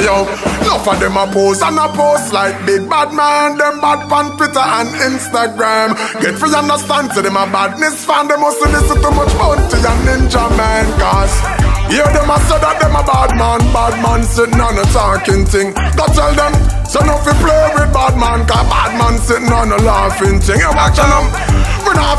Yo, enough of them a pose and a post like big bad man. Them bad on Twitter and Instagram. Get free understand to them a badness fan. Them must listen too much bounty and ninja man. Cause Hear them a say that them a bad man, bad man sitting on a talking thing. Go tell them, so no fi play with bad man, cause bad man sitting on a laughing thing. You watching them? We not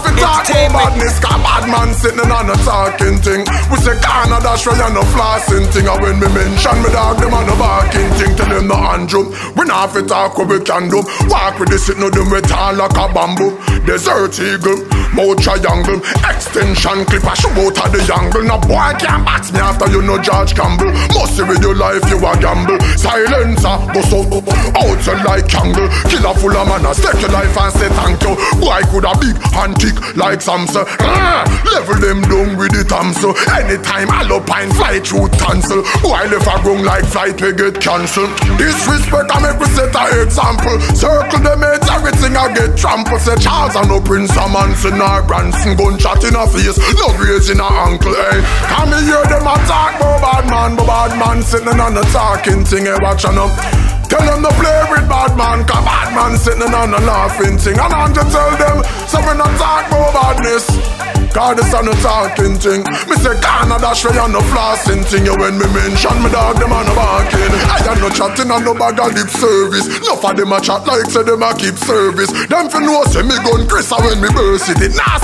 man sitting on a talking thing. We say Canada, Australia, no flossing thing. And when me mention me dog, them on a barking thing. Tell them no Andrew. We not fi talk what we can do. Walk with this, it no them we tall like a bamboo. Desert eagle, mouth triangle, extension clip, I shoot out of the angle. No boy can't box me after you know George Campbell. Must with your life you a gamble. Silencer, ah, bust out, out you like candle. Killer full of man, stake your life and say thank you. Boy could a big thick like Samson. Ah, Level them down with the tamso. Anytime Alpine fly through tonsil. While if I ground like flight we get cancelled. Disrespect I make we set a example. Circle them mates, everything I get trampled. Say Charles and no Prince of Manson or Branson. Gunshot in a face, no grace in a ankle. Come here them a talk about bad man, but bad man sitting on the talking thing. Hey, watch on them. Tell them to play with bad man, man sitting on a laughing thing. And I'm just tell them, so we not talk about badness. Cause this on the talking thing. Me say Canada, Australia, no flossing thing. You when me mention me dog, them on the barking. No chatting on no bag of lip service. No for them a chat like say them a keep service. Them fi know say me gun Chris when me burst it. It nah.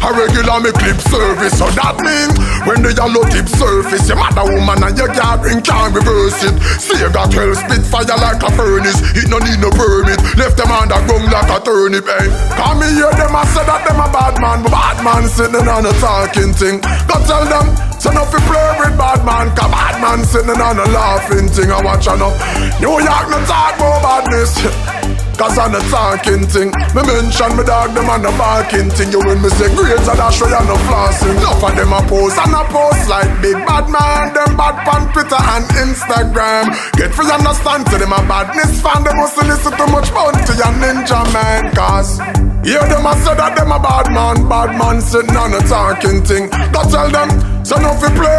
A regular me clip service. So that mean when the yellow tip surface, your mother woman and your gathering can't reverse it. See you got 12 spit fire like a furnace. It no need no permit. Left them ground like a turnip. Hey, come here them a say that them a bad man, but bad man sitting on a talking thing. Go tell them, so no fi play with bad man, cause bad man sitting on a laughing thing. I watch enough. New York no talk about badness. Cause I'm the talking thing. Me mention me dog, them on the barking thing. You when me say greater than show you no flossing. Enough of them a post and a post like big bad man. Them bad on Twitter and Instagram. Get free understand to them a badness fan. Them must listen too much bounty and ninja man. Cause Hear them a say that them a bad man, bad man sitting on a talking thing. Go tell them, so no fi play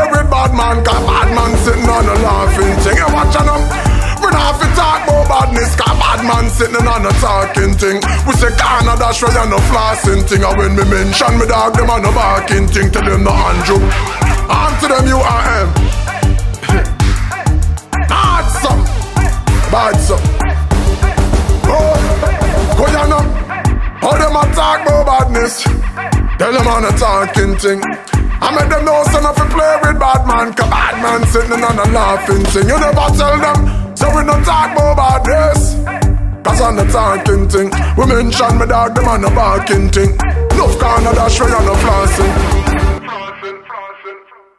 bad man sitting on a talking thing. We say Canada, Australia, no flossing thing. And when me mention me dog, them on a barking thing. Tell them no Andrew. On to them URM. Hard some, bad some. Oh, go ya now. How them a talk badness? Tell them on a talking thing. I make them know so not to play with bad man, cause bad man sitting on a laughing thing. You never tell them, so we don't talk about badness. On the talking thing, we mention me dog, them on the barking thing. Love Canada, show you no flossing. Flossing, flossing.